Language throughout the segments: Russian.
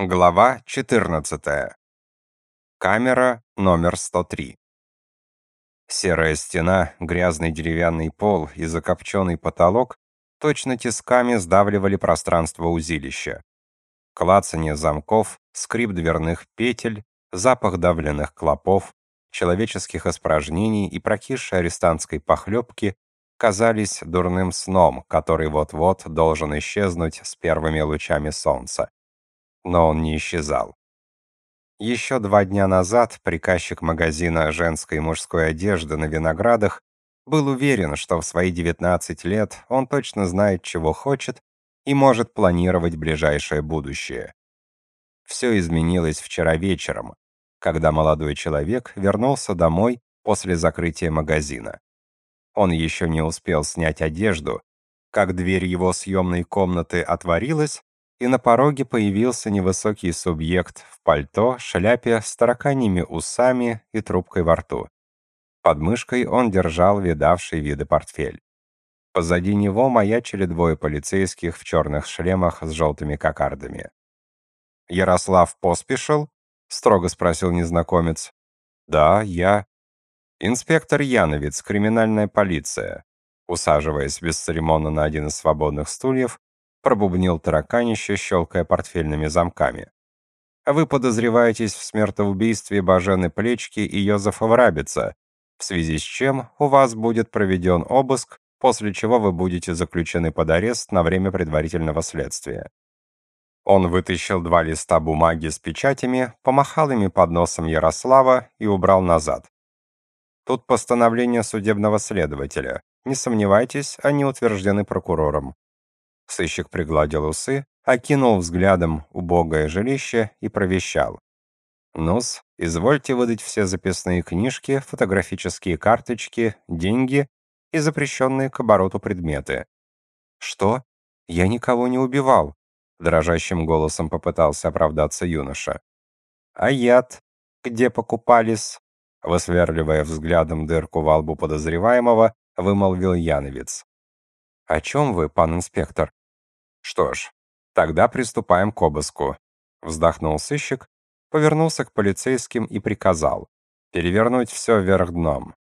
Глава 14. Камера номер 103. Серая стена, грязный деревянный пол и закопченный потолок точно тисками сдавливали пространство узилища. Клацанье замков, скрип дверных петель, запах давленных клопов, человеческих испражнений и прокисшей арестантской похлебки казались дурным сном, который вот-вот должен исчезнуть с первыми лучами солнца но он не исчезал. Еще два дня назад приказчик магазина женской и мужской одежды на Виноградах был уверен, что в свои 19 лет он точно знает, чего хочет и может планировать ближайшее будущее. Все изменилось вчера вечером, когда молодой человек вернулся домой после закрытия магазина. Он еще не успел снять одежду, как дверь его съемной комнаты отворилась, и на пороге появился невысокий субъект в пальто, шляпе с тараканьими усами и трубкой во рту. Под мышкой он держал видавший виды портфель. Позади него маячили двое полицейских в черных шлемах с желтыми кокардами. «Ярослав поспешил?» — строго спросил незнакомец. «Да, я...» «Инспектор Яновец, криминальная полиция». Усаживаясь бесцеремонно на один из свободных стульев, пробубнил тараканище, щелкая портфельными замками. Вы подозреваетесь в смертоубийстве Бажены Плечки и Йозефа Врабица, в связи с чем у вас будет проведен обыск, после чего вы будете заключены под арест на время предварительного следствия. Он вытащил два листа бумаги с печатями, помахал ими под носом Ярослава и убрал назад. Тут постановление судебного следователя. Не сомневайтесь, они утверждены прокурором. Сыщик пригладил усы, окинул взглядом убогое жилище и провещал. «Ну-с, извольте выдать все записные книжки, фотографические карточки, деньги и запрещенные к обороту предметы». «Что? Я никого не убивал», — дрожащим голосом попытался оправдаться юноша. «А яд? Где покупались?» Высверливая взглядом дырку во лбу подозреваемого, вымолвил Яновец. «О чем вы, пан инспектор?» Что ж, тогда приступаем к обыску. Вздохнул сыщик, повернулся к полицейским и приказал перевернуть все вверх дном.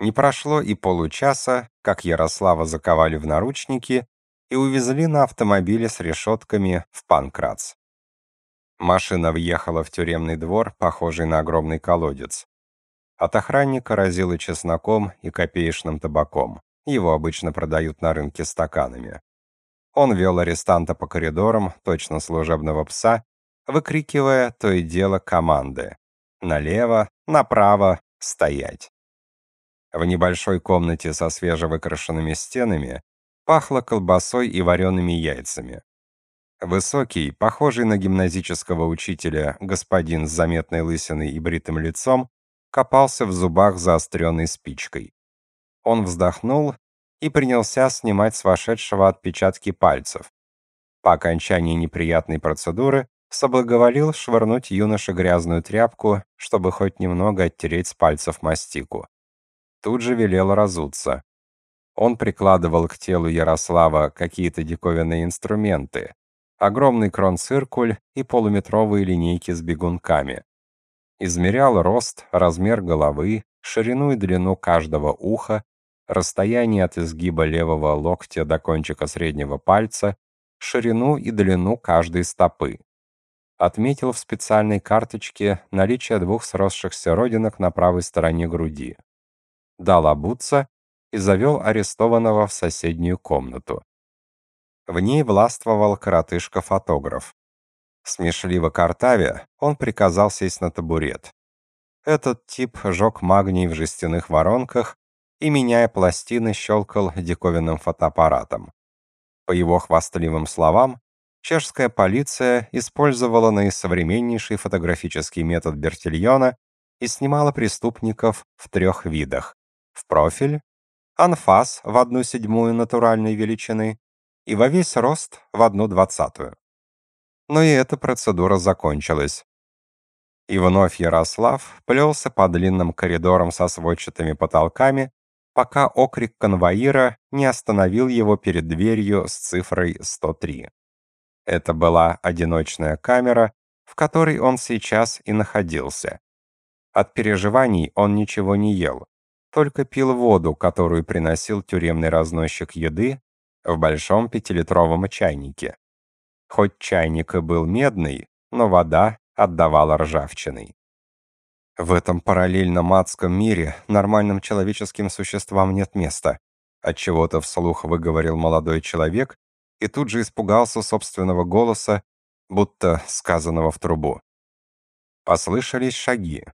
Не прошло и получаса, как Ярослава заковали в наручники и увезли на автомобиле с решетками в Панкрац. Машина въехала в тюремный двор, похожий на огромный колодец. От охранника разило чесноком и копеечным табаком. Его обычно продают на рынке стаканами. Он вел арестанта по коридорам, точно служебного пса, выкрикивая то и дело команды. Налево, направо, стоять. В небольшой комнате со свежевыкрашенными стенами пахло колбасой и вареными яйцами. Высокий, похожий на гимназического учителя, господин с заметной лысиной и бритым лицом, копался в зубах заостренной спичкой. Он вздохнул и принялся снимать с вошедшего отпечатки пальцев. По окончании неприятной процедуры соблаговолил швырнуть юноше грязную тряпку, чтобы хоть немного оттереть с пальцев мастику. Тут же велел разуться. Он прикладывал к телу Ярослава какие-то диковинные инструменты, огромный кронциркуль и полуметровые линейки с бегунками. Измерял рост, размер головы, ширину и длину каждого уха, расстояние от изгиба левого локтя до кончика среднего пальца, ширину и длину каждой стопы. Отметил в специальной карточке наличие двух сросшихся родинок на правой стороне груди. Дал обуться и завел арестованного в соседнюю комнату. В ней властвовал коротышка-фотограф. Смешливо картавя, он приказал сесть на табурет. Этот тип жег магний в жестяных воронках и, меняя пластины, щелкал диковинным фотоаппаратом. По его хвастливым словам, чешская полиция использовала наисовременнейший фотографический метод Бертильона и снимала преступников в трех видах. В профиль, анфас в одну седьмую натуральной величины и во весь рост в одну двадцатую. Но и эта процедура закончилась. И вновь Ярослав плелся по длинным коридорам со сводчатыми потолками, пока окрик конвоира не остановил его перед дверью с цифрой 103. Это была одиночная камера, в которой он сейчас и находился. От переживаний он ничего не ел, только пил воду, которую приносил тюремный разносчик еды в большом пятилитровом чайнике. Хоть чайник и был медный, но вода отдавала ржавчиной. В этом параллельном адском мире нормальным человеческим существам нет места. От чего-то вслух выговорил молодой человек и тут же испугался собственного голоса, будто сказанного в трубу. Послышались шаги.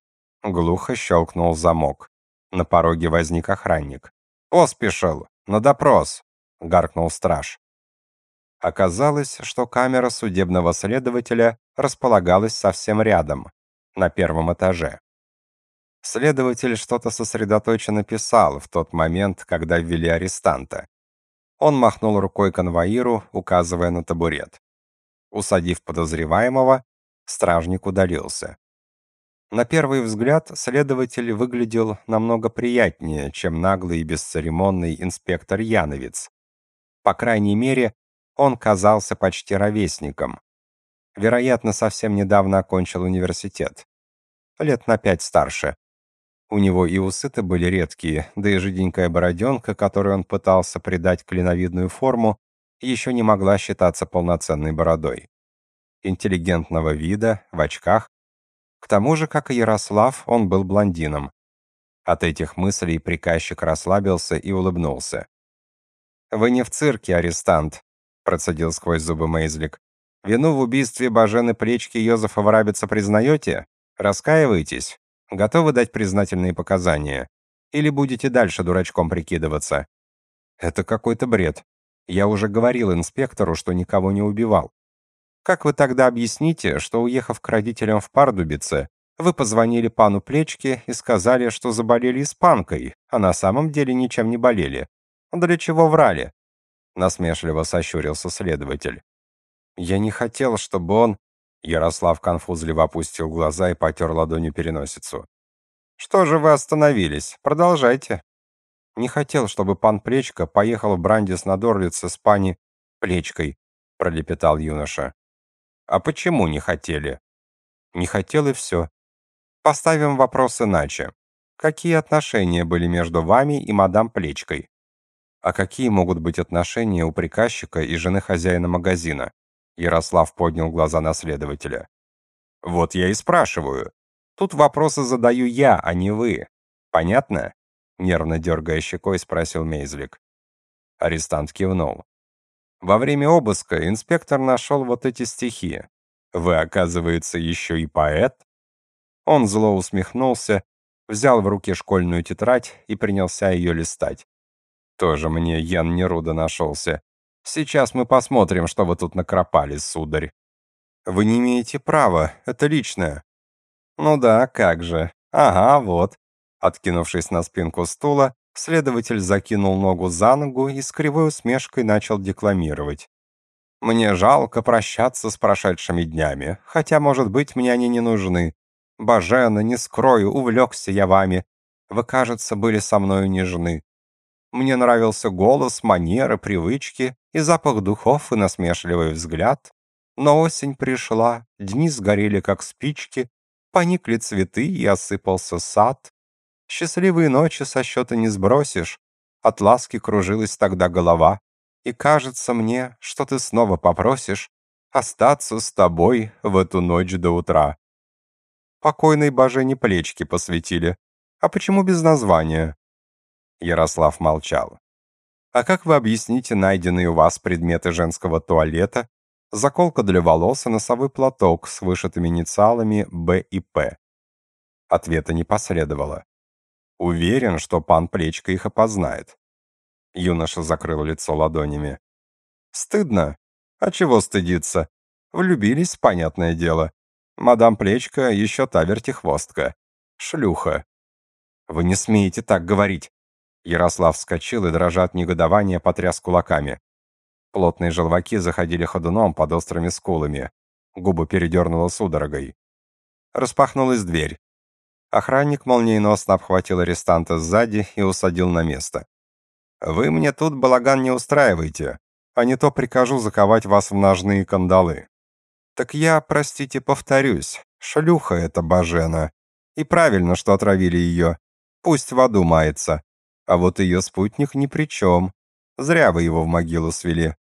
Глухо щелкнул замок. На пороге возник охранник. «Поспешил! На допрос!» — гаркнул страж. Оказалось, что камера судебного следователя располагалась совсем рядом, на первом этаже. Следователь что-то сосредоточенно писал в тот момент, когда ввели арестанта. Он махнул рукой конвоиру, указывая на табурет. Усадив подозреваемого, стражник удалился. На первый взгляд следователь выглядел намного приятнее, чем наглый и бесцеремонный инспектор Яновец. По крайней мере, он казался почти ровесником. Вероятно, совсем недавно окончил университет. Лет на пять старше. У него и усы-то были редкие, да и жиденькая бороденка, которой он пытался придать клиновидную форму, еще не могла считаться полноценной бородой. Интеллигентного вида, в очках. К тому же, как и Ярослав, он был блондином. От этих мыслей приказчик расслабился и улыбнулся. «Вы не в цирке, арестант», — процедил сквозь зубы Мейзлик. «Вину в убийстве Бажены Плечки Йозефа Врабица признаете? Раскаиваетесь? Готовы дать признательные показания? Или будете дальше дурачком прикидываться? Это какой-то бред. Я уже говорил инспектору, что никого не убивал. Как вы тогда объясните, что, уехав к родителям в Пардубице, вы позвонили пану Плечке и сказали, что заболели испанкой, а на самом деле ничем не болели? Для чего врали? Насмешливо сощурился следователь. Я не хотел, чтобы он... Ярослав конфузливо опустил глаза и потер ладонью переносицу. «Что же вы остановились? Продолжайте». «Не хотел, чтобы пан Плечка поехал в Брандис на Дорлице с пани Плечкой», — пролепетал юноша. «А почему не хотели?» «Не хотел и все. Поставим вопрос иначе. Какие отношения были между вами и мадам Плечкой?» «А какие могут быть отношения у приказчика и жены хозяина магазина?» Ярослав поднял глаза на следователя. «Вот я и спрашиваю. Тут вопросы задаю я, а не вы. Понятно?» Нервно дергая щекой, спросил Мейзлик. Арестант кивнул. «Во время обыска инспектор нашел вот эти стихи. Вы, оказывается, еще и поэт?» Он зло усмехнулся, взял в руки школьную тетрадь и принялся ее листать. «Тоже мне Ян Неруда нашелся. Сейчас мы посмотрим, что вы тут накропали, сударь. Вы не имеете права, это личное. Ну да, как же. Ага, вот. Откинувшись на спинку стула, следователь закинул ногу за ногу и с кривой усмешкой начал декламировать. Мне жалко прощаться с прошедшими днями, хотя, может быть, мне они не нужны. Бажена, не скрою, увлекся я вами. Вы, кажется, были со мною нежны. Мне нравился голос, манеры, привычки и запах духов и насмешливый взгляд. Но осень пришла, дни сгорели, как спички, поникли цветы и осыпался сад. Счастливые ночи со счета не сбросишь, от ласки кружилась тогда голова, и кажется мне, что ты снова попросишь остаться с тобой в эту ночь до утра. Покойной божене плечки посвятили. А почему без названия? Ярослав молчал. А как вы объясните найденные у вас предметы женского туалета, заколка для волос и носовой платок с вышитыми инициалами Б и П? Ответа не последовало. Уверен, что пан Плечка их опознает. Юноша закрыл лицо ладонями. Стыдно? А чего стыдиться? Влюбились, понятное дело. Мадам Плечка еще та вертихвостка. Шлюха. Вы не смеете так говорить. Ярослав вскочил и, дрожа от негодования, потряс кулаками. Плотные желваки заходили ходуном под острыми скулами. Губы передернуло судорогой. Распахнулась дверь. Охранник молниеносно обхватил арестанта сзади и усадил на место. «Вы мне тут балаган не устраивайте. а не то прикажу заковать вас в ножные кандалы». «Так я, простите, повторюсь, шлюха эта Бажена. И правильно, что отравили ее. Пусть в аду мается. А вот ее спутник ни при чем. Зря вы его в могилу свели».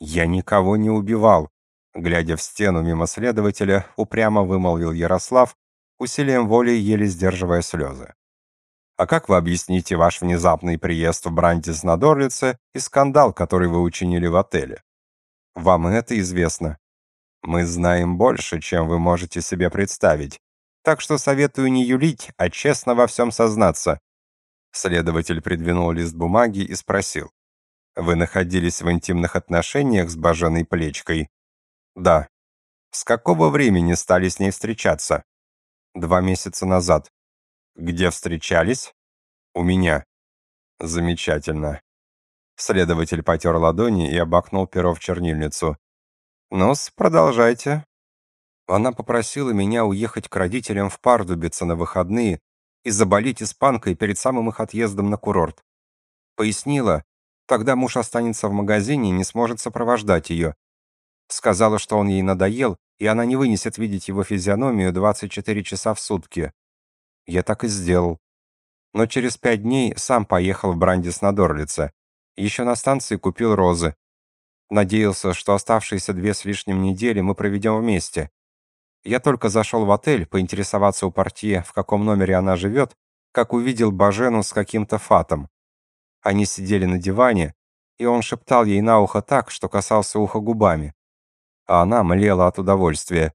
«Я никого не убивал», — глядя в стену мимо следователя, упрямо вымолвил Ярослав, усилием воли еле сдерживая слезы. А как вы объясните ваш внезапный приезд в Брандис на Дорлице и скандал, который вы учинили в отеле? Вам это известно. Мы знаем больше, чем вы можете себе представить. Так что советую не юлить, а честно во всем сознаться. Следователь придвинул лист бумаги и спросил: Вы находились в интимных отношениях с Баженой Плечкой? Да. С какого времени стали с ней встречаться? Два месяца назад. Где встречались? У меня. Замечательно. Следователь потер ладони и обокнул перо в чернильницу. Ну-с, продолжайте. Она попросила меня уехать к родителям в Пардубице на выходные и заболеть испанкой перед самым их отъездом на курорт. Пояснила, тогда муж останется в магазине и не сможет сопровождать ее. Сказала, что он ей надоел, и она не вынесет видеть его физиономию 24 часа в сутки. Я так и сделал. Но через пять дней сам поехал в Брандис на Дорлице. Еще на станции купил розы. Надеялся, что оставшиеся две с лишним недели мы проведем вместе. Я только зашел в отель поинтересоваться у портье, в каком номере она живет, как увидел Бажену с каким-то фатом. Они сидели на диване, и он шептал ей на ухо так, что касался уха губами. А она млела от удовольствия.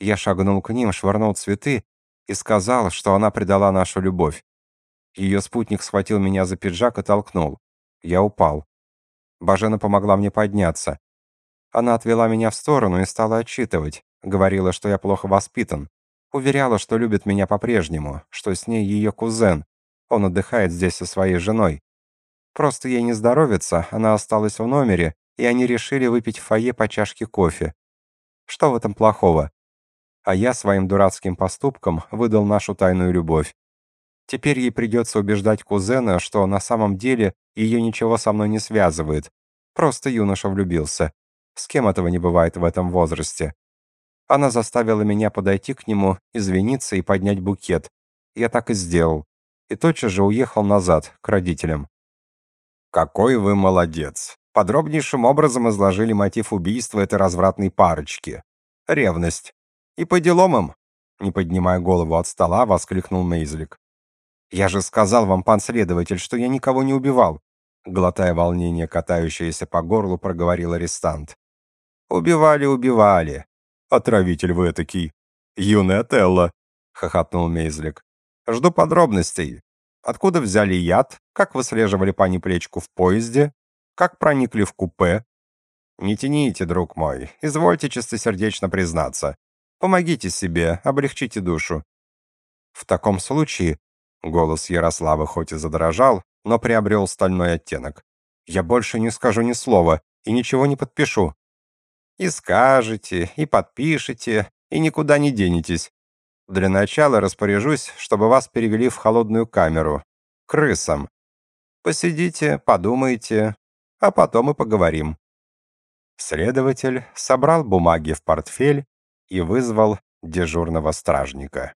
Я шагнул к ним, швырнул цветы и сказал, что она предала нашу любовь. Ее спутник схватил меня за пиджак и толкнул. Я упал. Бажена помогла мне подняться. Она отвела меня в сторону и стала отчитывать. Говорила, что я плохо воспитан. Уверяла, что любит меня по-прежнему, что с ней ее кузен. Он отдыхает здесь со своей женой. Просто ей не здоровится, она осталась в номере, и они решили выпить в фойе по чашке кофе. Что в этом плохого? а я своим дурацким поступком выдал нашу тайную любовь. Теперь ей придется убеждать кузена, что на самом деле ее ничего со мной не связывает. Просто юноша влюбился. С кем этого не бывает в этом возрасте? Она заставила меня подойти к нему, извиниться и поднять букет. Я так и сделал. И тотчас же уехал назад, к родителям. «Какой вы молодец!» Подробнейшим образом изложили мотив убийства этой развратной парочки. Ревность. «И по делам им!» Не поднимая голову от стола, воскликнул Мейзлик. «Я же сказал вам, пан следователь, что я никого не убивал!» Глотая волнение, катающееся по горлу, проговорил арестант. «Убивали, убивали!» «Отравитель вы этакий!» «Юная Телла!» — хохотнул Мейзлик. «Жду подробностей. Откуда взяли яд? Как выслеживали пани Плечку в поезде? Как проникли в купе?» «Не тяните, друг мой. Извольте чистосердечно признаться. Помогите себе, облегчите душу. В таком случае голос Ярослава хоть и задрожал, но приобрел стальной оттенок. Я больше не скажу ни слова и ничего не подпишу. И скажете, и подпишете, и никуда не денетесь. Для начала распоряжусь, чтобы вас перевели в холодную камеру. Крысам. Посидите, подумайте, а потом и поговорим. Следователь собрал бумаги в портфель и вызвал дежурного стражника.